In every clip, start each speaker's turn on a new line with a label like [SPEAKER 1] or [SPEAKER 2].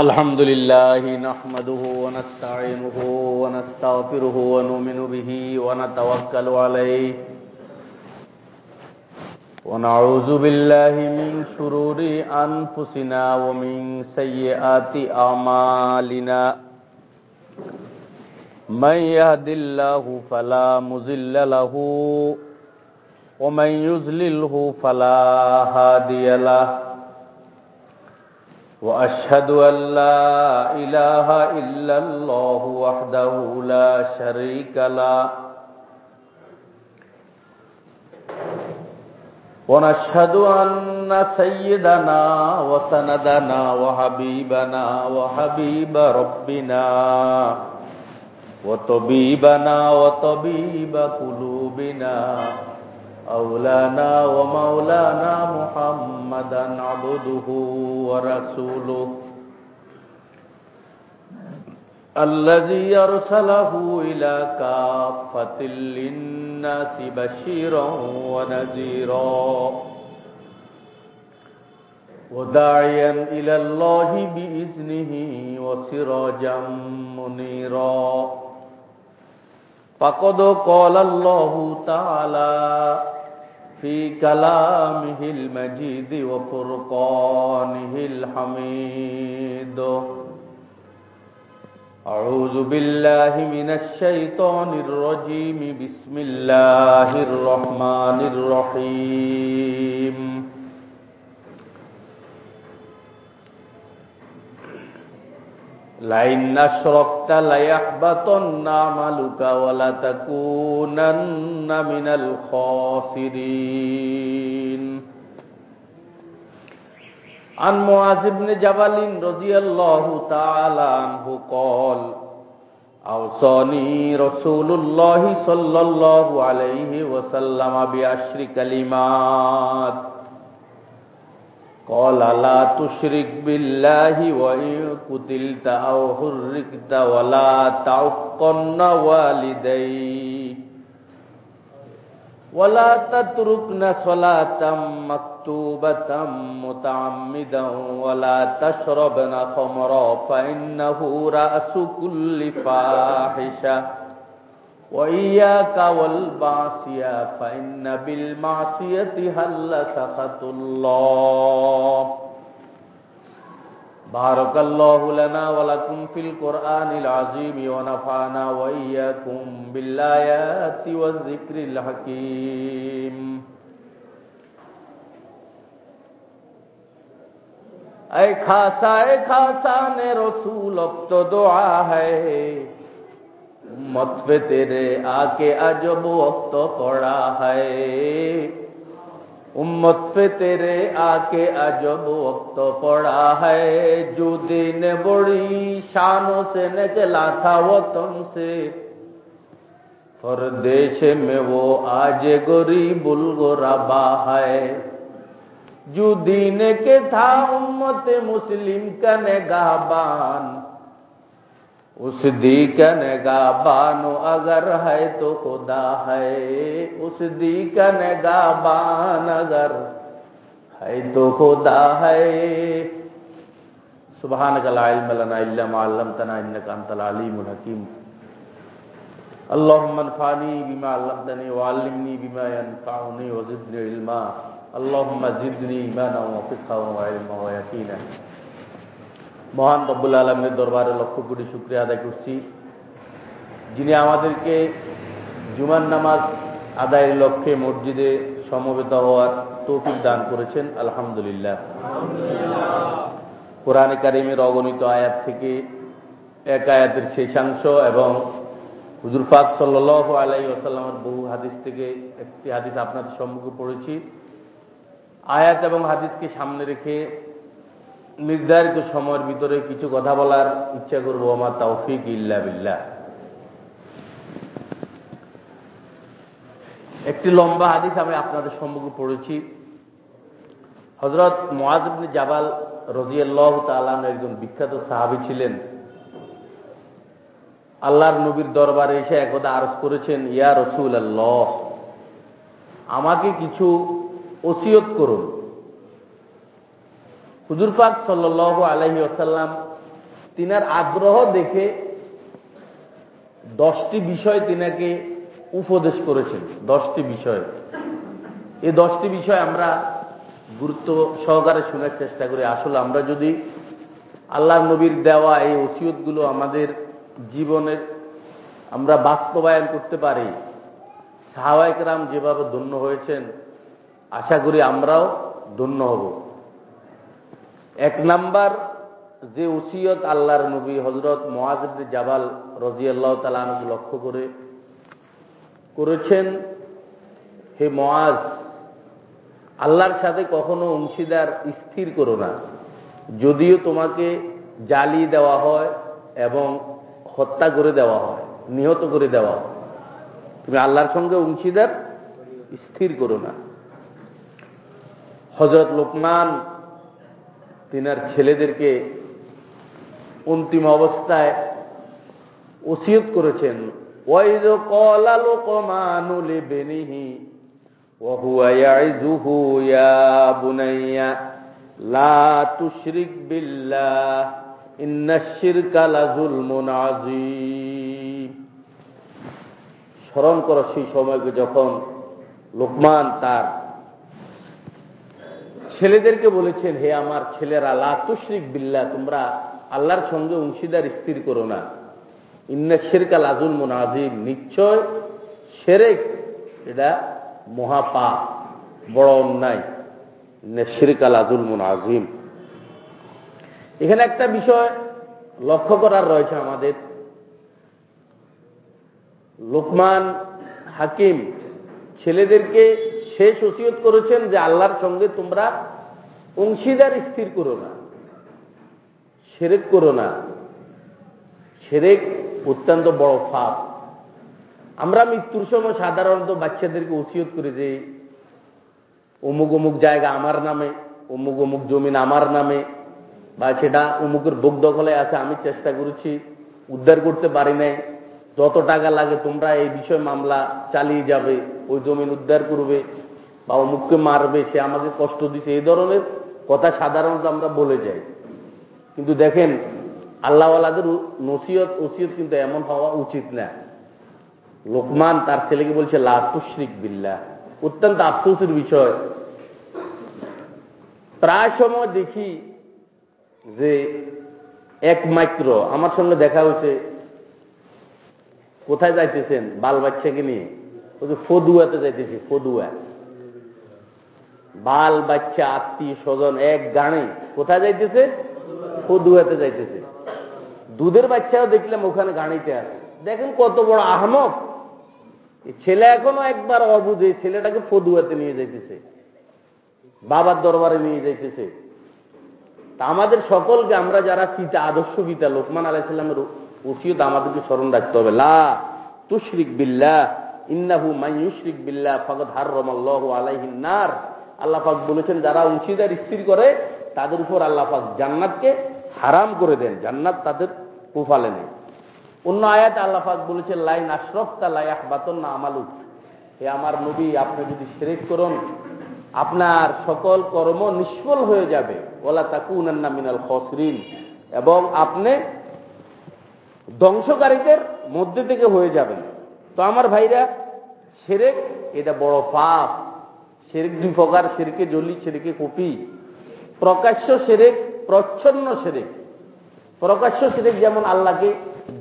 [SPEAKER 1] الحمد لله نحمده ونستعينه ونستغفره ونؤمن به ونتوكل عليه ونعوذ بالله من شرور أنفسنا ومن سيئات أعمالنا من يهد الله فلا مزل له ومن يزلله فلا هادي له وأشهد أن لا إله إلا الله وحده لا شريك له. ونشهد أن سيدنا وسندنا وحبيبنا وحبيب ربنا وطبيبنا وطبيب قلوبنا أولانا ومولانا محمدا عبده ورسوله. الذي أرسله إلى كافة للناس بشيرا ونذيرا. وداعيا إلى الله بإذنه وسراجا منيرا. فقد قال الله تعالى في كلامه المجيد وفرقانه الحميد أعوذ بالله من الشيطان الرجيم بسم الله الرحمن الرحيم لئن أشركت ليحبطن عملك ولتكونن من الخاسرين عن معاذ بن جبل رضي الله تعالى عنه قال أوصاني رسول الله صلى الله عليه وسلم بعشر كلمات قال لا تشرك بالله وإن قتلت أو حركت ولا تعقن والدي ولا تتركن صلاة مكتوبة متعمدا ولا تشربن خمرا فإنه رأس كل فاحشة وإياك والمعصية فإن بالمعصية هل سخط الله بارك الله لنا ولكم في القرآن العظيم ونفعنا وإياكم بالآيات والذكر الحكيم اے خاصا اے خاصا نے رسول اب تو دعا ہے मत पे तेरे आके अजब वक्त पड़ा है उम्मत पे तेरे आके अजब वक्त पड़ा है जो दिन बड़ी शानों से निकला था वो तुमसे परदेश में वो आज गरीबुल गोराबा है जो दीन के था उम्मत मुस्लिम का निगाहबान اس دی کنگا بانو اگر ہے تو خدا ہے۔ اس دی کنگا بان اگر ہے تو خدا ہے۔ سبحان کا سبحانک لا علم لنا الا ما علمتنا انك انت العليم الحكيم اللهم بیما بما علمتني والمنی بیما انفاؤنی وزدنی علما۔ اللہم زدنی ایمانا وفقها وعلما ويقينا মহান রব্বুল আলমের দরবারে লক্ষ কোটি শুক্রিয়া আদায় করছি। যিনি আমাদেরকে জুমান নামাজ আদায়ের লক্ষ্যে মসজিদে সমবেত হওয়ার তৌফিক দান করেছেন, আলহামদুলিল্লাহ। কোরআনে কারিমের অগণিত আয়াত থেকে এক আয়াতের শেষাংশ এবং হুজুর পাক সাল্ল আলাই ওসাল্লামের বহু হাদিস থেকে একটি হাদিস আপনাদের সম্মুখে পড়েছি। আয়াত এবং হাদিসকে সামনে রেখে নির্ধারিত সময়ের ভিতরে কিছু কথা বলার ইচ্ছা করব আমার তৌফিক ইল্লা বিল্লাহ। একটি লম্বা হাদিস আমি আপনাদের সম্মুখে পড়েছি। হজরত মোয়াজবনী জাবাল রজিয়াল্লাহ তালান একজন বিখ্যাত সাহাবি ছিলেন। আল্লাহর নবীর দরবারে এসে একদা আরজ করেছেন, ইয়া রসুল আল্লাহ আমাকে কিছু ওসিয়ত করুন। হুজুর পাক সাল্ল আলহি আসাল্লাম তিনার আগ্রহ দেখে দশটি বিষয় তিনাকে উপদেশ করেছেন, দশটি বিষয়। এই দশটি বিষয় আমরা গুরুত্ব সহকারে শোনার চেষ্টা করি। আসলে আমরা যদি আল্লাহ নবীর দেওয়া এই ওসিয়তগুলো আমাদের জীবনের আমরা বাস্তবায়ন করতে পারি সাহাবাইকরাম যেভাবে ধন্য হয়েছেন, আশা করি আমরাও ধন্য হব। এক নাম্বার যে ওসিয়ত আল্লাহর নবী হজরত মহাজিদ জাবাল রাজিয়াল্লাহ তালানকে লক্ষ্য করে করেছেন, হে মহাজ আল্লাহর সাথে কখনো অংশীদার স্থির করো না। যদিও তোমাকে জ্বালিয়ে দেওয়া হয় এবং হত্যা করে দেওয়া হয়, নিহত করে দেওয়া হয়, তুমি আল্লাহর সঙ্গে অংশীদার স্থির করো না। হজরত লোকমান তিনার ছেলেদেরকে অন্তিম অবস্থায় ওসিয়ত করেছেন। ওয়াইজ কলা লোকমানুলে বেনিহি বুনাইয়া স্মরণ করো সেই সময়কে যখন লোকমান তার ছেলেদেরকে বলেছেন, হে আমার ছেলেরা, লা তুশরিক বিল্লাহ, তোমরা আল্লাহর সঙ্গে অংশীদার স্থির করো না। ইন্না শেরকা লাজুল মুনাজিম নিশ্চয় সেরেক এটা মহাপা বড় অন্যায়। শেরকা লাজুল মুনাজিম এখানে একটা বিষয় লক্ষ্য করার রয়েছে আমাদের। লোকমান হাকিম ছেলেদেরকে শেষ ওসিয়ত করেছেন যে আল্লাহর সঙ্গে তোমরা অংশীদার স্থির করো না, সেরেক করো না। সেরেক অত্যন্ত বড় ফাপ আমরা মৃত্যুর সময় সাধারণত বাচ্চাদেরকে ওসিয়ত করে যে অমুক অমুক জায়গা আমার নামে, অমুক অমুক জমিন আমার নামে, বা সেটা অমুকের ভোগ দখলে আছে, আমি চেষ্টা করেছি, উদ্ধার করতে পারি নাই। যত টাকা লাগে তোমরা এই বিষয়ে মামলা চালিয়ে যাবে, ওই জমিন উদ্ধার করবে। বা অমুককে মারবে, সে আমাকে কষ্ট দিছে, এই ধরনের কথা সাধারণত আমরা বলে যাই। কিন্তু দেখেন, আল্লাহওয়ালাদের নসিয়ত ওসিয়ত কিন্তু এমন হওয়া উচিত না। লোকমান তার ছেলেকে বলছে লাতুশ্রিক বিল্লা অত্যন্ত আফসোসের বিষয়। প্রায় সময় দেখি যে এক একমাত্র আমার সঙ্গে দেখা হয়েছে, কোথায় যাইতেছেন? বাল বাচ্চাকে নিয়ে। ওই যে ফদুয়াতে যাইতেছে ফদুয়া বাল, বাচ্চা, আত্মীয় স্বজন, এক গানে। কোথায় যাইতেছে? ফদুয়াতে যাইতেছে। দুধের বাচ্চাও দেখলাম ওখানে গাড়িতে আছে। দেখেন কত বড় আহমক। ছেলে এখনও একবার অবুঝে ছেলেটাকে ফদুয়াতে নিয়ে যাইতেছে। বাবার দরবারে নিয়ে যাইতেছে। তা আমাদের সকলকে, আমরা যারা পিতা, আদর্শ পিতা, লোকমান আলাইসাল্লামের ওসিয়ত, আমাদেরকে স্মরণ রাখতে হবে। লা তুশরিক বিল্লাহ, ইন্নাহু মাইয়ুশরিক বিল্লাহ ফকত হার রমাল্লাহ আলাইহিন নার। আল্লাহ পাক বলেছেন, যারা অংশীদার স্থির করে, তাদের উপর আল্লাহ পাক জান্নাতকে হারাম করে দেন, জান্নাত তাদের কুফালে নেই অন্য আয়াত আল্লাহ পাক বলেছেন লাইন আশরফতা লাই আহবাতন না আমালুক। হে আমার নবী, আপনি যদি সেরেক করুন, আপনার সকল কর্ম নিষ্ফল হয়ে যাবে। ওলা তাকুনান্না মিনাল খসরিন। এবং আপনি ধ্বংসকারীদের মধ্যে থেকে হয়ে যাবেন। তো আমার ভাইরা সেরেক এটা বড় পাপ। সেরেক দুই প্রকার সেরেকে জলি সেরেকে কপি। প্রকাশ্য সেরেক প্রচ্ছন্ন সেরেক প্রকাশ্য সেরেক যেমন আল্লাহকে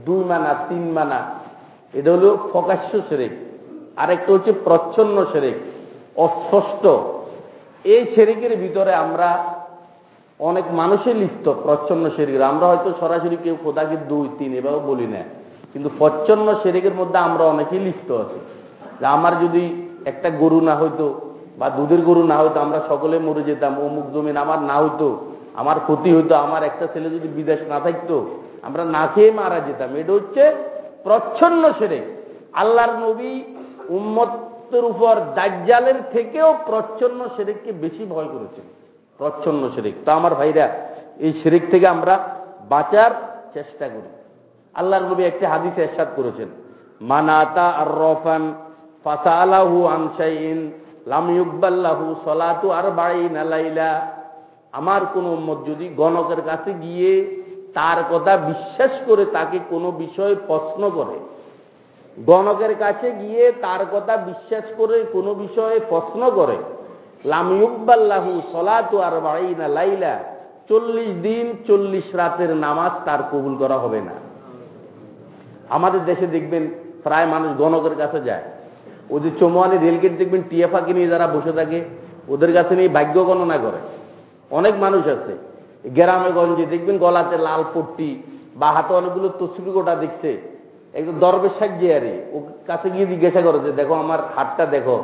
[SPEAKER 1] দুই মানা, তিন মানা, এটা হল প্রকাশ্য সেরেক আরেকটা হচ্ছে প্রচ্ছন্ন সেরেক অস্পষ্ট। এই সেরেকের ভিতরে আমরা অনেক মানুষই লিপ্ত, প্রচ্ছন্ন শেরিক আমরা হয়তো সরাসরি কেউ খোদাকে দুই, তিন এভাবে বলি না। কিন্তু প্রচ্ছন্ন শেরিকের মধ্যে আমরা অনেকেই লিপ্ত আছি। আমার যদি একটা গরু না হইতো বা দুধের গরু না হইতো আমরা সকলে মরে যেতাম, অমুক জমিন আমার না হইতো, আমার ক্ষতি হইতো, আমার একটা ছেলে যদি বিদেশ না থাকতো, আমরা না খেয়ে মারা যেতাম। এটা হচ্ছে প্রচ্ছন্ন সেরেক আল্লাহর নবী উম্মতের উপর দাজ্জালের থেকেও প্রচ্ছন্ন সেরেককে বেশি ভয় করেছেন। প্রচ্ছন্ন শেরিক তো আমার ভাইরা, এই শেরিক থেকে আমরা বাঁচার চেষ্টা করি। আল্লাহর নবী একটি হাদিসে এরশাদ করেছেন, মানাতা আর রফান ফাসালাহু আনসাইন লাম ইউকবাল্লাহু সলাতু আর বাড়ি নালাইলা আমার কোন উম্মত যদি গণকের কাছে গিয়ে তার কথা বিশ্বাস করে তাকে কোনো বিষয়ে প্রশ্ন করে, গণকের কাছে গিয়ে তার কথা বিশ্বাস করে কোনো বিষয়ে প্রশ্ন করে লামিউব্বাল্লাহু সলাতু আর না লাইলা, চল্লিশ দিন চল্লিশ রাতের নামাজ তার কবুল করা হবে না। আমাদের দেশে দেখবেন প্রায় মানুষ গণকের কাছে যায়। ওদের চৌমানি রেলগেট দেখবেন টিয়া ফাঁকি নিয়ে যারা বসে থাকে, ওদের কাছে নিয়ে ভাগ্য গণনা করে। অনেক মানুষ আছে, গ্রামে গঞ্জে, দেখবেন গলাতে লাল পট্টি, বা হাতে অনেকগুলো তসবি গোটা দেখছে একদম দরবেশ সাজিয়ে আরে, ও কাছে গিয়ে জিজ্ঞাসা করে যে, দেখো, আমার হাতটা দেখো,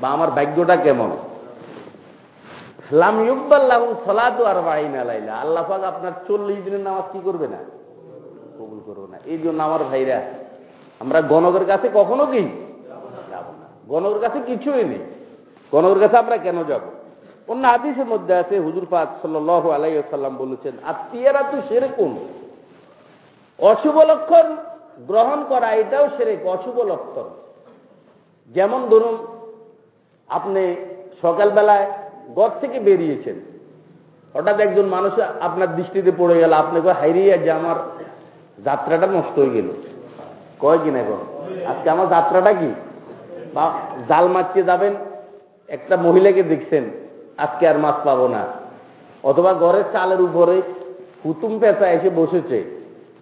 [SPEAKER 1] বা আমার ভাগ্যটা কেমন? লাম ইউব্বাল্লাহ সলাতু আর বাড়ি না লাইলা। আল্লাহ পাক আপনার চল্লিশ দিনের নামাজ কি করবে না? কবুল করব না। এই জন্য আমার ভাইরা, আমরা গণকের কাছে কখনো কি না কাছে কিছুই নেই। গণকের কাছে আমরা কেন যাব? অন্য আদিসের মধ্যে আছে, হুজুর পাক সাল্ল আলাইসাল্লাম বলেছেন আত্মীয়রা তো সেরকম অশুভ লক্ষণ গ্রহণ করা, এটাও সেরেক অশুভ লক্ষণ। যেমন ধরুন, আপনি সকালবেলায় ঘর থেকে বেরিয়েছেন। হঠাৎ একজন মানুষ আপনার দৃষ্টিতে পড়ে গেল, আপনি হাইরিয়ে যে আমার যাত্রাটা নষ্ট হয়ে গেল। কয় কিনা এখন আজকে আমার যাত্রাটা কি? বা জাল মারতে যাবেন, একটা মহিলাকে দেখছেন, আজকে আর মাছ পাবো না। অথবা ঘরের চালের উপরে হুতুম পেঁচা এসে বসেছে।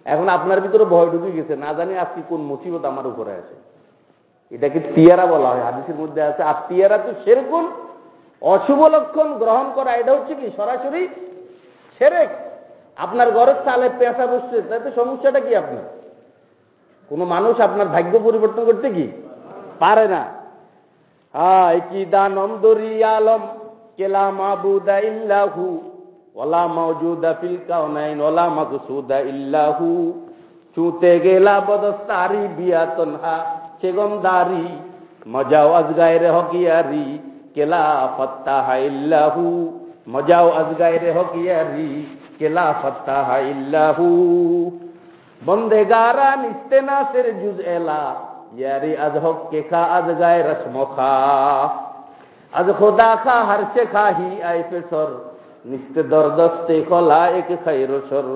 [SPEAKER 1] এখন আপনার ভিতরে ভয় ঢুকে গেছে, না জানি আজকে কোন মুসিবত আমার উপরে আছে। এটাকে তিয়ারা বলা হয়, হাদিসের মধ্যে আছে, আর তিয়ারা তো সেরকম অশুভ লক্ষণ গ্রহণ করা, এটা হচ্ছে কি সরাসরি সেরেক। আপনার ঘরের চালে পেঁচা বসছে, তাতে সমস্যাটা কি আপনার? কোন মানুষ আপনার ভাগ্য পরিবর্তন করতে কি পারে না। হায়, কি দানম দরি আলম। কেলা মাবুদা ইল্লাহু, ওলা মৌজুদা ফিল কাউনাইন ওলা মাকসুদা ইল্লাহু। চুতে গেলা বদস্তারি, বিয়া তনহা চেগমদারি মজাও আজগায় হকিয়ারি কেলা ফত্তাহ ইল্লাহু। মজাও আজগায় হকিয়ারি কেলা ফত্তাহ ইল্লাহু। বন্দেগারা নিস্তে নাসের জুজ এলা ইয়ারি আজ হক কে খা আজ গায়ে রসমখা আজ খোদা খা হারচে খাহি আই পেসর নিস্তে দরদস্তে খোলা এক খাইরসর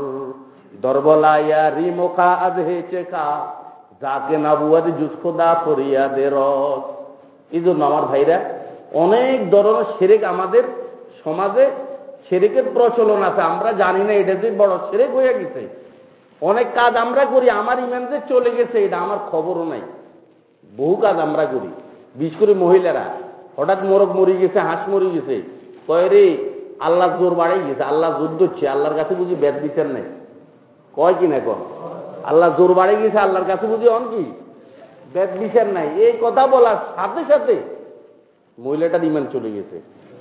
[SPEAKER 1] দরবলা ইয়ারি মোখা আজ হেচে খা যাকে নাবুয়াদ জুজ খোদা ফরিয়া দে রস এই জন্য আমার ভাইরা, অনেক ধরনের সেরেক আমাদের সমাজে সেরেকের প্রচলন আছে। আমরা জানি না এটা যে বড় সেরেক হয়ে গেছে। অনেক কাজ আমরা করি, আমার ইমান যে চলে গেছে, এটা আমার খবরও নাই। বহু কাজ আমরা করি। বিশেষ করে মহিলারা, হঠাৎ মোরগ মরি গেছে, হাঁস মরি গেছে, কয় রে আল্লাহ জোর বাড়াই গেছে, আল্লাহ জোর দিচ্ছে আল্লাহর কাছে বুঝি বেদ বিচার নাই? কয় কি না কন? আল্লাহ জোর বাড়ে গেছে, আল্লাহর কাছে বুঝি অন কি? বেদ বিচার নাই। এই কথা বলার সাথে সাথে মহিলাটার ইমান চলে গেছে।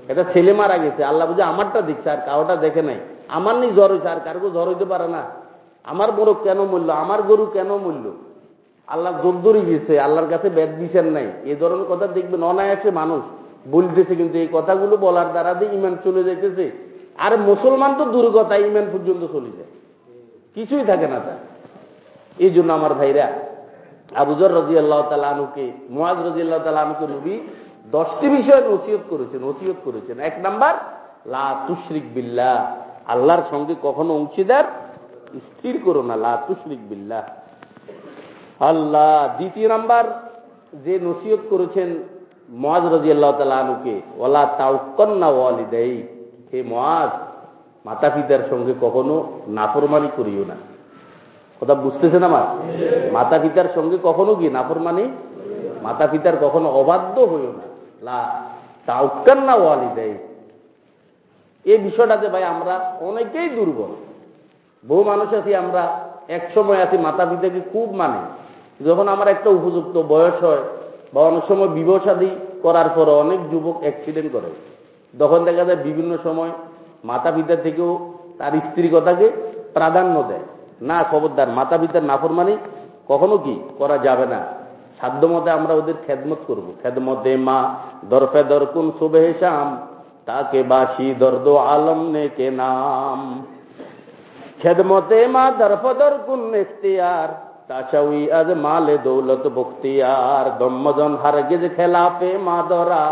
[SPEAKER 1] এটা ছেলে মারা গেছে, আল্লাহ বুঝে আমারটা দেখছে, আর কারোটা দেখে নাই। আমার নেই জ্বর হয়েছে আর কারও জ্বর হইতে পারে না। আমার বড় কেন মূল্য আমার গরু কেন মূল্য আল্লাহ জোরদরি গেছে আল্লাহর কাছে ব্যাদ বিচার নাই। এ ধরনের কথা দেখবেন অনায়াসে মানুষ বলতেছে কিন্তু এই কথাগুলো বলার দ্বারা যে ইমান চলে যাইতেছে। আর মুসলমান তো দূর কথা ইমান পর্যন্ত চলে যায়। কিছুই থাকে না তার। এই জন্য আমার ভাইরা আবুজর রাজি আল্লাহ তালা তালুকে মোয়াজ রাজি আল্লাহ তালুকে নবী দশটি বিষয়ে নসিহত করেছেন নসিহত করেছেন। এক নাম্বার, লা তুশরিক বিল্লাহ। আল্লাহর সঙ্গে কখনো অংশীদার স্থির করো না, লা তুশরিক বিল্লাহ। আল্লাহ দ্বিতীয় নাম্বার যে নসিহত করেছেন মহাজ রাজি আল্লাহ তালুকে ওলা তাউকন্না ওয়ালিদাই। হে মহাজ মাতা পিতার সঙ্গে কখনো নাফরমানি করিও না। কথা বুঝতেছেন আমার? মাতা পিতার সঙ্গে কখনো কি নাফরমানি মাতা পিতার কখনো অবাধ্য হইও না। লা তাউকান্না ওয়ালিদাই। এই বিষয়টাতে ভাই আমরা অনেকেই দুর্বল। বহু মানুষ আছি, আমরা এক সময় আছি মাতা পিতাকে খুব মানে। যখন আমার একটা উপযুক্ত বয়স হয় বা অনেক সময় বিবসাদী করার পর অনেক যুবক অ্যাক্সিডেন্ট করে। তখন দেখা যায় বিভিন্ন সময় মাতা পিতা থেকেও তার স্ত্রী কথাকে প্রাধান্য দেয়। না, খবরদার মাতা পিতার নাফরমানি কখনো কি করা যাবে না। সাধ্য মতে আমরা ওদের খেদমত করব। খেদমতে মা দরফে দর কুন শুভে শাম, তাকে বাসি দর্দ আলম নে কে নাম। খেদমতে মা দরফদর কুন ইখতিয়ার তাছাউই আজ মালে দৌলত বখতিয়ার। দম্মজন হারগিজ খেলাফে মা দরা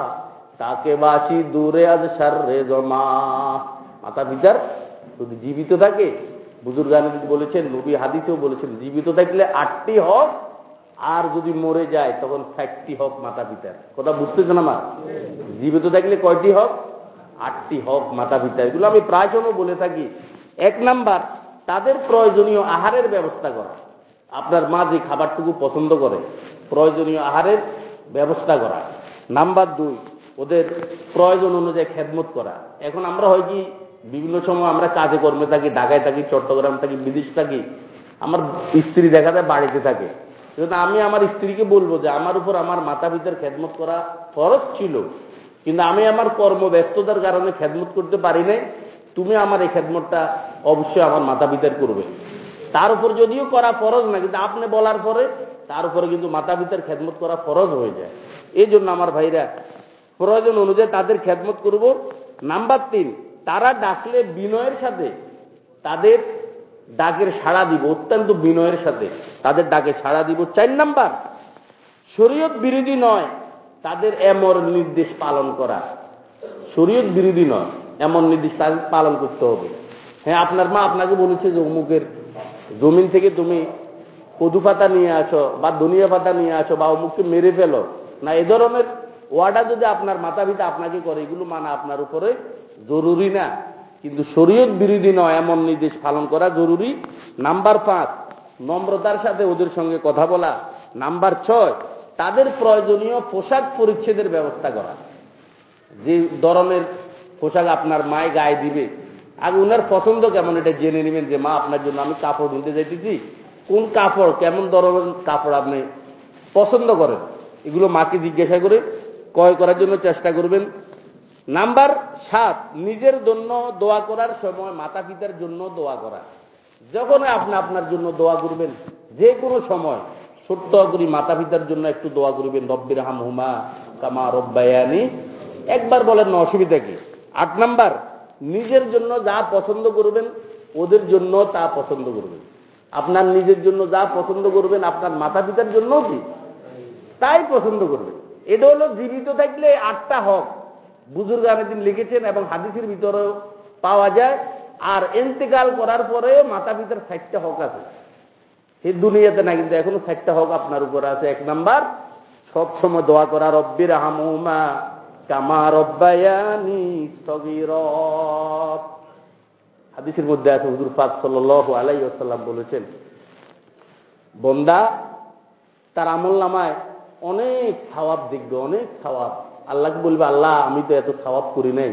[SPEAKER 1] তাকে বাসি দূরে আজ সার্রে জমা। মাতা পিতার, যদি জীবিত থাকে বুজুর্গানি বলেছেন, নবী হাদিসেও বলেছেন, জীবিত থাকলে আটটি হক, আর যদি মরে যায়, তখন ষাটটি হক মাতা পিতার। কথা বুঝতেছেন আমার? জীবিত থাকলে কয়টি হক? আটটি হক মাতা পিতা এগুলো আমি প্রায় বলে থাকি। এক নাম্বার, তাদের প্রয়োজনীয় আহারের ব্যবস্থা করা। আপনার মা যে খাবারটুকু পছন্দ করে, প্রয়োজনীয় আহারের ব্যবস্থা করা। নাম্বার দুই, ওদের প্রয়োজন অনুযায়ী খেদমত করা। এখন আমরা হয় কি, বিভিন্ন সময় আমরা কাজে কর্মে থাকি, ঢাকায় থাকি, চট্টগ্রাম থাকি, বিদেশ থাকি, আমার স্ত্রী দেখা যায় বাড়িতে থাকে। কিন্তু আমি আমার স্ত্রীকে বলব যে, আমার উপর আমার মাতা পিতার খেদমত করা ফরজ ছিল, কিন্তু আমি আমার কর্মব্যস্ততার কারণে খেদমত করতে পারি নাই। তুমি আমার এই খেদমতটা অবশ্যই আমার মাতা পিতার করবে। তার উপর যদিও করা ফরজ না, কিন্তু আপনি বলার পরে তার উপরে কিন্তু মাতা পিতার খেদমত করা ফরজ হয়ে যায়। এই জন্য আমার ভাইরা, প্রয়োজন অনুযায়ী তাদের খেদমত করব। নাম্বার তিন, তারা ডাকলে বিনয়ের সাথে তাদের ডাকের সাড়া দিব, অত্যন্ত বিনয়ের সাথে তাদের ডাকে সাড়া দিব। চার নাম্বার, শরীয়ত বিরোধী নয় তাদের এমন নির্দেশ পালন করা। শরীয়ত বিরোধী নয় এমন নির্দেশ পালন করতে হবে। হ্যাঁ আপনার মা আপনাকে বলেছে যে অমুকের জমিন থেকে তুমি কদু পাতা নিয়ে আসো বা দুনিয়া পাতা নিয়ে আসো বা অমুককে মেরে ফেলো, না এ ধরনের ওয়ার্ডা যদি আপনার মাথা পিতা আপনাকে করে, এগুলো মানা আপনার উপরে জরুরি না। কিন্তু শরীয়ত বিরোধী নয়, এমন নির্দেশ পালন করা জরুরি। নাম্বার পাঁচ, নম্রতার সাথে ওদের সঙ্গে কথা বলা। নাম্বার ছয়, তাদের প্রয়োজনীয় পোশাক পরিচ্ছেদের ব্যবস্থা করা। যে ধরনের পোশাক আপনার মায় গায়ে দিবে আগে উনার পছন্দ কেমন? এটা জেনে নেবেন যে, মা, আপনার জন্য আমি কাপড় নিতে যাইতেছি। কোন কাপড়, কেমন ধরনের কাপড় আপনি পছন্দ করেন? এগুলো মাকে জিজ্ঞাসা করে, ক্রয় করার জন্য চেষ্টা করবেন। নাম্বার সাত, নিজের জন্য দোয়া করার সময় মাতা পিতার জন্য দোয়া করা। যখন আপনি আপনার জন্য দোয়া করবেন, যে কোনো সময় ছোট্ট করি মাতা পিতার জন্য একটু দোয়া করবেন রব্বির হাম হুমা কামা রব্বায়ানি। একবার বলেন না অসুবিধা কি? আট নাম্বার নিজের জন্য যা পছন্দ করবেন, ওদের জন্য তা পছন্দ করবেন। আপনার নিজের জন্য যা পছন্দ করবেন, আপনার মাতা পিতার জন্য কি? তাই পছন্দ করবেন। এটা হলো জীবিত থাকলে আটটা হক। বুজুর্গ দিন লিখেছেন এবং হাদিসের ভিতরেও পাওয়া যায়, আর এন্তেকাল করার পরে মাতা পিতার ষাটটা হক আছে। এই দুনিয়াতে না, কিন্তু এখনও ষাটটা হক আপনার উপরে আছে। এক নাম্বার সব সময় দোয়া করা, রব্বির হামুমা কামা রব্বায়ানি সগির। হাদিসের মধ্যে আছে, হুজুর পাক সাল আলাই আসাল্লাম বলেছেন, বন্দা তার আমল নামায় অনেক থাওয়াব দেখবে, অনেক থাওয়াব আল্লাহকে বলবে? আল্লাহ, আমি তো এত থাওয়াব করি নাই।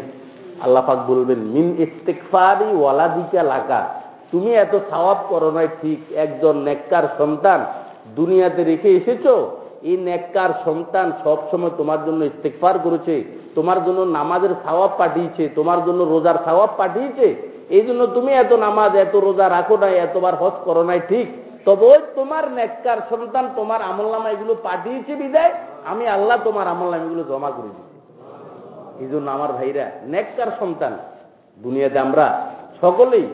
[SPEAKER 1] আল্লাহ পাক বলবেন, মিন ইস্তেকফারি ওয়ালাদিকা লাকা। তুমি এত থাওয়াব করো নাই, ঠিক একজন নেককার সন্তান দুনিয়াতে রেখে এসেছ এই নেককার সন্তান সবসময় তোমার জন্য ইস্তেকফার করেছে, তোমার জন্য নামাজের থাওয়াব পাঠিয়েছে, তোমার জন্য রোজার থাওয়াব পাঠিয়েছে। এই জন্য তুমি এত নামাজ, এত রোজা রাখো নাই, এতবার হজ করো নাই, ঠিক? তবে ওই তোমার নেককার সন্তান তোমার আমলনামা এগুলো পাঠিয়েছে বিদায়, আমি আল্লাহ তোমার আমলনামা এগুলো জমা করে দিচ্ছি এই জন্য আমার ভাইরা, নেককার সন্তান, দুনিয়াতে আমরা সকলেই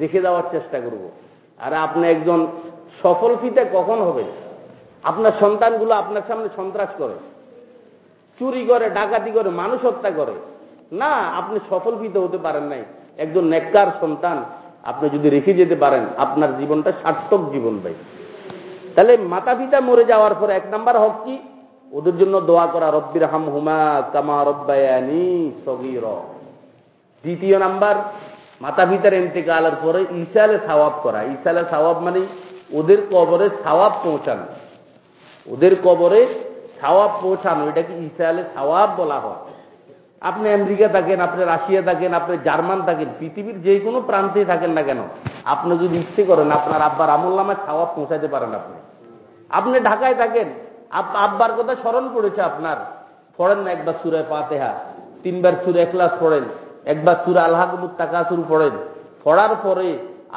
[SPEAKER 1] রেখে দেওয়ার চেষ্টা করব। আর আপনি একজন সফল ফিতে কখন হবে আপনার সন্তানগুলো আপনার সামনে সন্ত্রাস করে, চুরি করে, ডাকাতি করে, মানুষ হত্যা করে। না, আপনি সফল ফিতে হতে পারেন নাই। একজন নেককার সন্তান, আপনি যদি রেখে যেতে পারেন, আপনার জীবনটা সার্থক জীবন ভাই। তাহলে মাতা পিতা মরে যাওয়ার পরে এক নাম্বার হক কি? ওদের জন্য দোয়া করা রব্বির হাম হুমা কামা রব্বায়ানি সগির। দ্বিতীয় নাম্বার মাতা পিতার এন্তেকালের পরে ইসালে সাওয়াব করা। ইসালে সাওয়াব মানে ওদের কবরে সাওয়াব পৌঁছানো। ওদের কবরে সাওয়াব পৌঁছানো, এটাকে ইসালে সাওয়াব বলা হয়। আপনি আমেরিকা থাকেন, আপনি রাশিয়া থাকেন, আপনি জার্মান থাকেন, পৃথিবীর যে কোনো প্রান্তে থাকেন না কেন, আপনি যদি ইচ্ছে করেন, আপনার আব্বার আমল নামায় খাওয়া পৌঁছাতে পারেন আপনি। আপনি ঢাকায় থাকেন আব্বার কথা স্মরণ পড়েছে আপনার। পড়েন না একবার সুরায় পাতেহা তিনবার সুরে একলাস পড়েন, একবার সুরা আল্লাহ তাকাসুর পড়েন। পড়ার পরে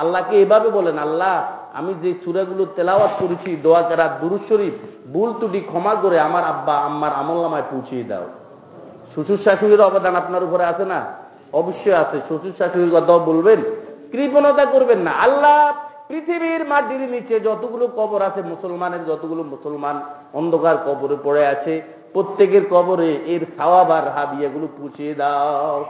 [SPEAKER 1] আল্লাহকে এভাবে বলেন, আল্লাহ আমি যে সুরাগুলো তেলাওয়াত করেছি, দোয়া করা, দুরুদ শরীফ, ভুল ত্রুটি ক্ষমা করে আমার আব্বা, আম্মার আমল নামায় পৌঁছিয়ে দাও। শ্বশুর শাশুড়ির অবদান আপনার উপরে আছে না? অবশ্যই আছে। শ্বশুর শাশুড়ির কথাও বলবেন, কৃপণতা করবেন না। আল্লাহ পৃথিবীর মাটির নিচে যতগুলো কবর আছে, মুসলমানের যতগুলো মুসলমান অন্ধকার কবরে পড়ে আছে, প্রত্যেকের কবরে এর সাওয়াবার হাবিয়াগুলো পুছিয়ে দাও।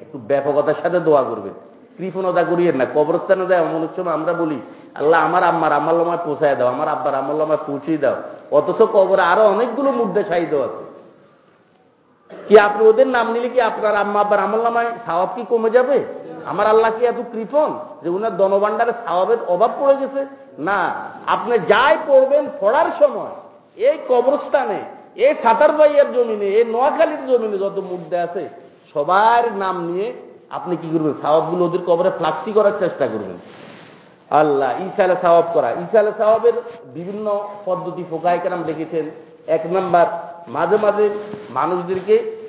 [SPEAKER 1] একটু ব্যাপকতার সাথে দোয়া করবেন। কৃপণ অদা করিয়েন না। কবরস্থানে দেয় এমন সময় আমরা বলি আল্লাহ আমার আম্মার আমল্লামায় পৌঁছায় দাও, আমার আব্বার আমল্লামায় পৌঁছিয়ে দাও। অথচ কবরে আরও অনেকগুলো মুদ্রা সাহিত্য আছে। কি আপনি ওদের নাম নিলে কি আপনার আম্মা আব্বার আমল্লামায় সাওয়াব কি কমে যাবে? আমার আল্লাহ কি এত কৃপণ যে উনার দনবান্ডারে সাওয়াবের অভাব পড়ে গেছে? না, আপনি যাই পড়বেন পড়ার সময়, এই কবরস্থানে এই সাতার ভাইয়ের জমিনে এই নোয়াখালীর জমিনে যত মুদ্রা আছে, সবার নাম নিয়ে আপনি কি করবেন? সাওয়াবগুলো ওদের কবরে ফ্লাক্সি করার চেষ্টা করবেন। আল্লাহ ইসালে সাওয়াব করা। ইসালে সাওয়াবের বিভিন্ন পদ্ধতি ফোকায়কেরাম দেখেছেন এক নাম্বার, মাঝে মাঝে মানুষদেরকে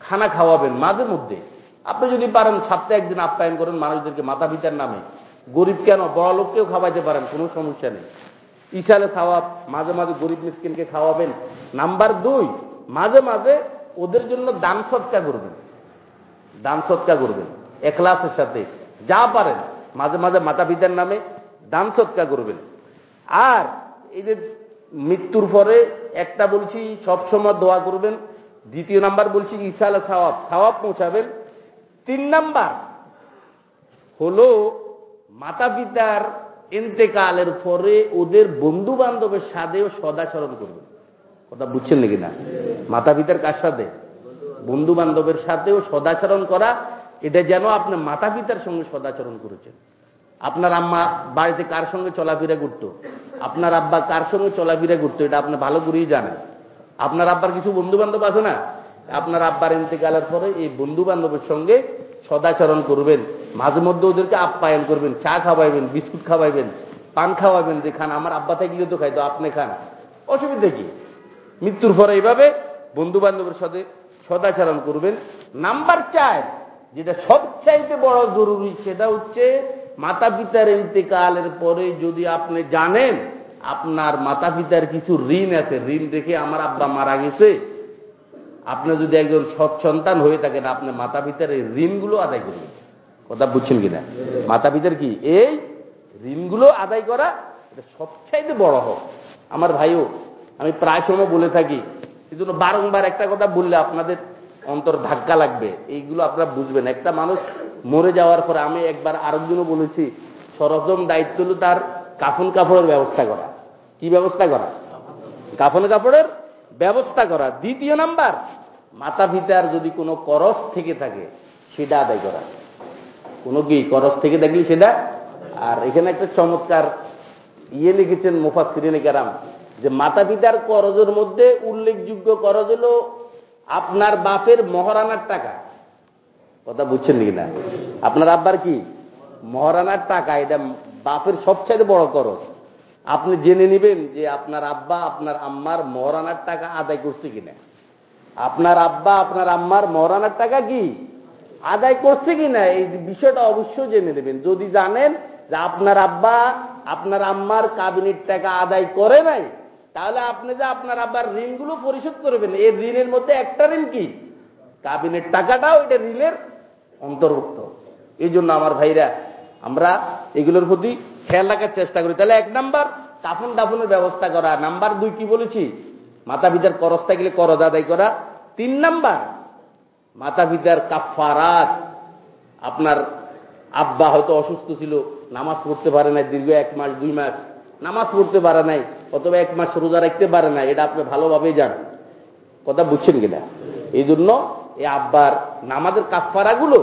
[SPEAKER 1] খানা খাওয়াবেন মাঝে মধ্যে। আপনি যদি পারেন, সপ্তাহে একদিন আপ্যায়ন করেন মানুষদেরকে মাথা পিতার নামে। গরিব কেন? বড় লোককেও খাওয়াইতে পারেন, কোনো সমস্যা নেই। ইসালে সাওয়াব মাঝে মাঝে গরিব মিসকিনকে খাওয়াবেন। নাম্বার দুই, মাঝে মাঝে ওদের জন্য দান সৎকা করবেন। দান সৎকা করবেন। এখলাসের সাথে। যা পারেন। মাঝে মাঝে মাতা পিতার নামে দান সৎকা করবেন। আর এই যে মৃত্যুর পরে একটা বলছি, সবসময় দোয়া করবেন। দ্বিতীয় নাম্বার বলছি, ইসালে সাওয়াব সাওয়াব পৌঁছাবেন। তিন নাম্বার হলো মাতা পিতার এতেকালের পরে ওদের বন্ধু বান্ধবের সাথেও সদাচরণ করবেন। কথা বুঝছেন নাকি না? মাতা পিতার কার সাথে? বন্ধু বান্ধবের সাথেও সদাচরণ করা এটা যেন আপনি মাতা পিতার সঙ্গে সদাচরণ করেছেন। আপনার আম্মা বাড়িতে কার সঙ্গে চলাফেরা করত? আপনার আব্বা কার সঙ্গে চলাফেরা করতো? এটা আপনি ভালো করেই জানেন। আপনার আব্বার কিছু বন্ধু বান্ধব আছে না? আপনার আব্বার ইন্তেকালের পরে এই বন্ধু বান্ধবের সঙ্গে সদাচরণ করবেন। মাঝে মধ্যে ওদেরকে আপ্যায়ন করবেন, চা খাওয়াইবেন, বিস্কুট খাওয়াইবেন, পান খাওয়াবেন যে খান, আমার আব্বা থাকলে তো খাইতো, আপনি খান। অসুবিধা কি? মৃত্যুর পরে এইভাবে বন্ধু বান্ধবের সাথে সদাচরণ করবেন। নাম্বার চার যেটা সবচাইতে বড় জরুরি সেটা হচ্ছে মাতা পিতার ইন্তেকালের পরে যদি আপনি জানেন আপনার মাতা পিতার কিছু ঋণ আছে, ঋণ দেখে আমার আব্বা মারা গেছে। আপনি যদি একজন সৎ সন্তান হয়ে থাকেন, আপনি মাতা পিতার এই ঋণগুলো আদায় করবেন। কথা বুঝছেন কিনা? মাতা পিতার কি? এই ঋণগুলো আদায় করা এটা সবচাইতে বড় হোক। আমার ভাইও, আমি প্রায় সময় বলে থাকি এই জন্য বারংবার একটা কথা বললে আপনাদের অন্তর ধাক্কা লাগবে। এইগুলো আপনারা বুঝবেন। একটা মানুষ মরে যাওয়ার পরে আমি একবার আরেকজনও বলেছি, সরজম দায়িত্ব হলো তার কাফন কাপড়ের ব্যবস্থা করা। কি ব্যবস্থা করা? কাফন কাপড়ের ব্যবস্থা করা। দ্বিতীয় নাম্বার মাতা পিতার যদি কোনো করস থেকে থাকে, সেটা আদায় করা। কোনো কি করস থেকে থাকলে সেটা? আর এখানে একটা চমৎকার ইয়ে লিখেছেন মুফাসিরিনে কেরাম, যে মাতা পিতার করজের মধ্যে উল্লেখযোগ্য করজ হল আপনার বাপের মহারানার টাকা। কথা বুঝছেন নাকি না? আপনার আব্বার কি? মহারানার টাকা, এটা বাপের সবচেয়ে বড় করজ আপনি জেনে নেবেন যে আপনার আব্বা, আপনার আম্মার মহারানার টাকা আদায় করছে কিনা। আপনার আব্বা, আপনার আম্মার মহারানার টাকা কি আদায় করছে কিনা? এই বিষয়টা অবশ্যই জেনে নেবেন। যদি জানেন যে আপনার আব্বা, আপনার আম্মার কাবিনের টাকা আদায় করে নাই তাহলে আপনি যে আপনার আব্বার ঋণগুলো পরিশোধ করবেন, এই ঋণের মধ্যে একটা ঋণ কি? কাবিনের টাকাটাও এটা ঋণের অন্তর্ভুক্ত। এই জন্য আমার ভাইরা, আমরা এগুলোর প্রতি খেয়াল রাখার চেষ্টা করি। তাহলে এক নাম্বার, কাফন দাফনের ব্যবস্থা করা। নাম্বার দুই, কি বলেছি? মাতা পিতার করজ থাকলে করজ আদায় করা। তিন নাম্বার মাতা পিতার কাফারাত আপনার আব্বা হয়তো অসুস্থ ছিল, নামাজ পড়তে পারে নাই দীর্ঘ এক মাস, দুই মাস, নামাজ পড়তে পারে নাই। অথবা এক মাস রোজা রাখতে পারে না, এটা আপনি ভালোভাবেই জানেন। কথা বুঝছেন কিনা? এই জন্য এই আব্বার নামাজের কাফারাগুলো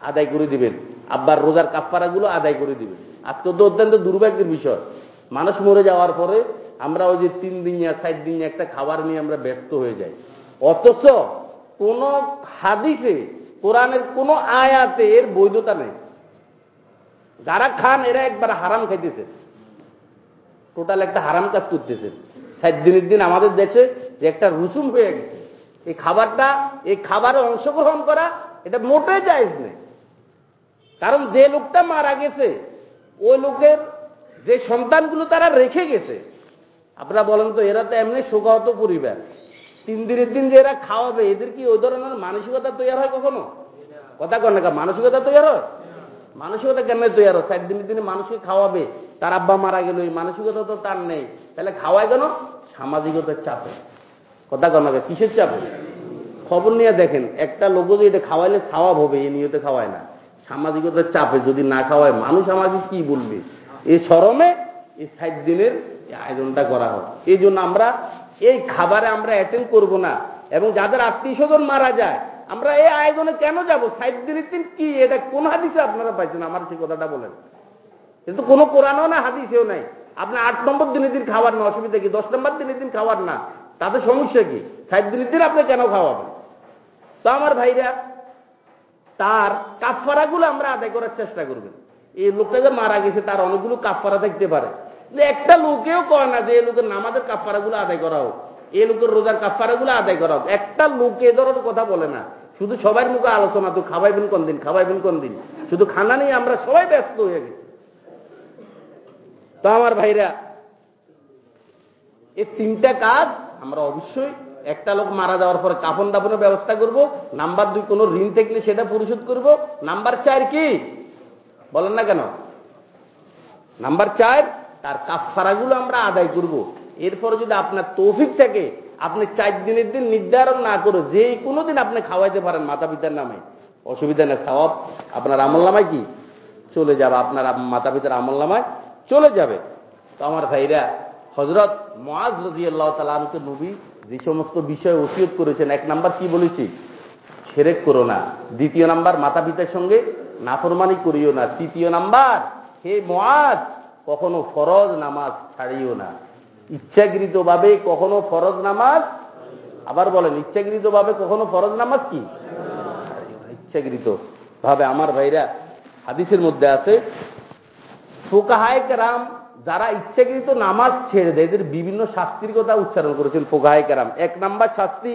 [SPEAKER 1] আদায় করে দিবেন। আব্বার রোজার কাফারাগুলো আদায় করে দিবেন। আজকে তো অত্যন্ত দুর্ভাগ্যের বিষয়। মানুষ মরে যাওয়ার পরে আমরা ওই যে তিন দিনিয়া সাত দিন একটা খাবার নিয়ে আমরা ব্যস্ত হয়ে যাই। অথচ কোন হাদিসে, কোরআনের কোন আয়াতে এর বৈধতা নেই। যারা খান, এরা একবার হারাম খাইতেছে। টোটাল একটা হারাম কাজ করতেছেন সাত দিনের দিন আমাদের দেশে যে একটা রুসুম হয়ে গেছে। এই খাবারটা, এই খাবারে অংশগ্রহণ করা, এটা মোটে জায়জ নেই। কারণ যে লোকটা মারা গেছে, ওই লোকের যে সন্তানগুলো তারা রেখে গেছে, আপনারা বলেন তো, এরা তো এমনি শোকাহত পরিবার। তিন দিনের দিন যে এরা খাওয়াবে, এদের কি ওই ধরনের মানসিকতা তৈরি হয় কখনো? কথা কন না মানসিকতা তৈরি হয়? মানসিকতা কেন তৈরি চার দিনের দিনে মানুষকে খাওয়াবে, তার আব্বা মারা গেল, এই মানসিকতা তো তার নেই। তাহলে খাওয়ায় কেন? সামাজিকতার চাপে। কথা কন না কিসের চাপে? খবর নিয়ে দেখেন, একটা লোক যদি এটা খাওয়াইলে খাওয়াব হবে এই নিয়তে খাওয়ায় না। সামাজিকতার চাপে যদি না খাওয়ায়, মানুষ আমাকে কি বলবে? এই শরমে এই ষাট দিনের আয়োজনটা করা হয় এই জন্য আমরা, এই খাবারে আমরা অ্যাটেন্ড করব না। এবং যাদের আত্মীয় স্বজন মারা যায় আমরা এই আয়োজনে কেন যাব? দিনের দিন কি? এটা কোন হাদিসে আপনারা পাইছেন? আমার সেই কথাটা বলেন। কিন্তু কোনো কোরআনও না, হাদিসেও নাই। আপনি আট নম্বর দিনের দিন খাওয়ার না, অসুবিধা কি? দশ নম্বর দিনের দিন খাওয়ার না। তাতে সমস্যা কি? ষাট দিনের দিন আপনি কেন খাওয়াবেন? তো আমার ভাইরা, তার কাফারাগুলো আমরা আদায় করার চেষ্টা করবেন। এই লোকটা যে মারা গেছে, তার অনেকগুলো কাফারা থাকতে পারে। একটা লোকেও কয় না যে, এই লোকের নামাজের কাফারাগুলো আদায় করা হোক। এই লোকের রোজার কাফারাগুলো আদায় করা হোক। একটা লোক ধরনের কথা বলে না। শুধু সবার মুখে আলোচনা, তো খাওয়াইবেন কোন দিন, খাওয়াইবেন কোন দিন? শুধু খানা নিয়ে আমরা সবাই ব্যস্ত হয়ে গেছি। তো আমার ভাইরা, এই তিনটা কাজ আমরা অবশ্যই একটা লোক মারা যাওয়ার পরে কাফন দাফনের ব্যবস্থা করব, নাম্বার দুই, কোনো ঋণ থাকলে সেটা পরিশোধ করব। নাম্বার চার কি? বলেন না কেন? নাম্বার চার, তার কাফারাগুলো আমরা আদায় করব। এরপরে যদি আপনার তৌফিক থাকে আপনি চার দিনের দিন নির্ধারণ না করে যে কোনো দিন আপনি খাওয়াইতে পারেন মাতা পিতার নামে। অসুবিধা নেই খাওয়াব আপনার আমল নামায় কি? চলে যাবে। আপনার মাতা পিতার আমল নামায় চলে যাবে। তো আমার ভাইরা হজরত মহাজ রাজি আল্লাহ তালকে নবী যে সমস্ত বিষয় ওসিয়ত করেছেন, এক নাম্বার কি বলেছি? ছেড়ে করো না। দ্বিতীয় নাম্বার মাতা পিতার সঙ্গে নাফরমানি করিও না। তৃতীয় নাম্বার, হে মহাজ কখনো ফরজ নামাজ ছাড়িও না। ইচ্ছাকৃত ভাবে কখনো ফরজ নামাজ, আবার বলেন ইচ্ছাকৃত ভাবে কখনো ফরজ নামাজ কি? ইচ্ছাকৃত ভাবে আমার ভাইরা হাদিসের মধ্যে আছে, ফোকাহায় কারাম যারা ইচ্ছাকৃত নামাজ ছেড়ে দেয়, এদের বিভিন্ন শাস্তির কথা উচ্চারণ করেছেন ফোকাহায় কারাম। এক নাম্বার শাস্তি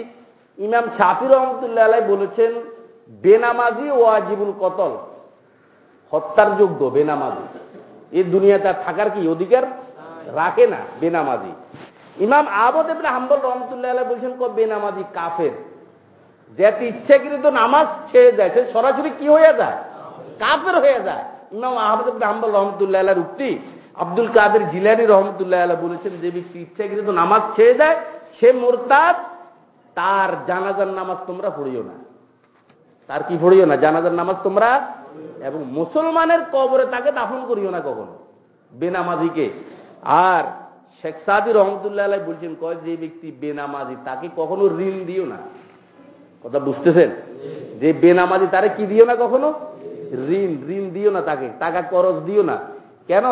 [SPEAKER 1] ইমাম শাফির রহমতুল্লাহ আলাই বলেছেন, বেনামাজি ও আজিবুল কতল, হত্যার যোগ্য বেনামাজি। এই দুনিয়া তার থাকার কি অধিকার? রাখে না, বেনামাজি। ইমাম আবদ এমনি হাম্বল রহমতুল্লাহ বলছেন, ক বেনামাজি, কাফের। যাতে ইচ্ছাকৃত নামাজ ছেড়ে দেয়, সে সরাসরি কি হয়ে যায়? কাফের হয়ে যায়। ইমাম আহমদ হাম্বল রহমতুল্লাহ উক্তি, আব্দুল কাদের জিলানি রহমতুল্লাহ আল্লাহ বলেছেন, যে ব্যক্তি ইচ্ছাকৃত নামাজ ছেড়ে দেয়, সে মোরতাদ, তার জানাজার নামাজ তোমরা পড়িও না। তার কি পড়িও না? জানাজার নামাজ তোমরা, এবং মুসলমানের কবরে তাকে দাফন করিও না কখনো। বেনামাজিকে আর শেখ সাদি রহমতুল্লাহ আলাই বলছেন, কয় যে ব্যক্তি বেনামাজি, তাকে কখনো ঋণ দিও না। কথা বুঝতেছেন? যে বেনামাজি, তারে কি দিও না কখনো? ঋণ ঋণ দিও না তাকে, টাকা করজ দিও না। কেন?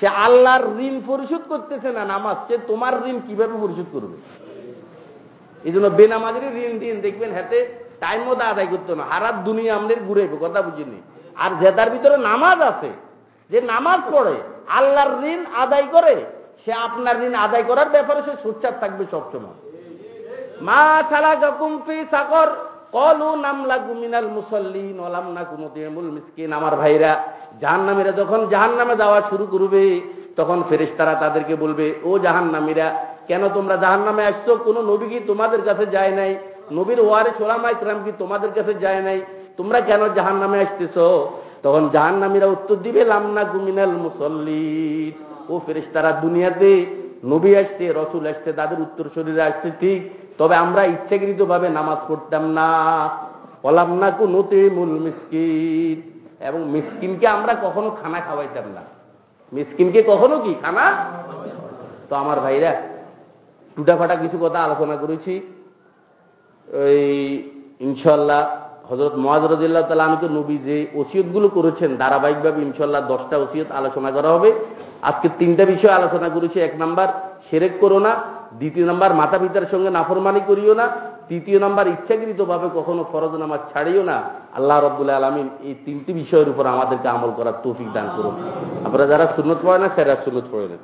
[SPEAKER 1] সে আল্লাহর ঋণ পরিশোধ করতেছে না নামাজ, সে তোমার ঋণ কীভাবে পরিশোধ করবে? এই জন্য বেনামাজের ঋণ দিন, দেখবেন হাতে টাইম মতো আদায় করতো না, হারাত দুনিয়া আমাদের ঘুরে কথা বুঝিনি আর জেতার ভিতরে নামাজ আছে, যে নামাজ পড়ে আল্লাহর ঋণ আদায় করে, সে আপনার ঋণ আদায় করার ব্যাপারে সে সোচ্চার থাকবে সবসময়। মা সালা কুমফি সাকর, কলু নামলা গুমিনাল মুসল্লিন ওলাম না কোনো তেমুল মিসকিন। আমার ভাইরা জাহান নামীরা যখন জাহান নামে যাওয়া শুরু করবে, তখন ফেরেশতারা তাদেরকে বলবে, ও জাহান নামীরা কেন তোমরা জাহান নামে আসছো? কোনো নবী কি তোমাদের কাছে যায় নাই? নবীর ওয়ারে ছোলামাই ক্রাম কি তোমাদের কাছে যায় নাই? তোমরা কেন জাহান নামে আসতেছ? তখন জাহান নামীরা উত্তর দিবে, লামনা গুমিনাল মুসল্লিন। ও ফেরেশতারা, দুনিয়াতে নবী আসছে, রসুল আসছে, তাদের উত্তর শরীরে আসছে ঠিক, তবে আমরা ইচ্ছাকৃত ভাবে নামাজ পড়তাম না। বলাম না মূল মিসকিন। এবং মিসকিনকে আমরা কখনো খানা খাওয়াইতাম না। মিসকিনকে কখনো কি, খানা? তো আমার ভাইরা, টুটাফাটা কিছু কথা আলোচনা করেছি। ওই ইনশাল্লাহ হজরত মহাজরদুল্লাহ তালামকে নবী যে ওসিয়তগুলো করেছেন ধারাবাহিকভাবে ইনশাল্লাহ দশটা ওসিয়ত আলোচনা করা হবে। আজকে তিনটা বিষয় আলোচনা করেছি, এক নাম্বার সেরেক করো না, দ্বিতীয় নাম্বার মাতা পিতার সঙ্গে নাফরমানি করিও না, তৃতীয় নাম্বার ইচ্ছাকৃত ভাবে কখনো ফরজ নামাজ ছাড়িও না। আল্লাহ রব্বুল্লাহ আলমিন এই তিনটি বিষয়ের উপর আমাদেরকে আমল করার তৌফিক দান করুন। আপনারা যারা সুন্নত পড়ে না সেরা সুন্নত পড়ে নেন।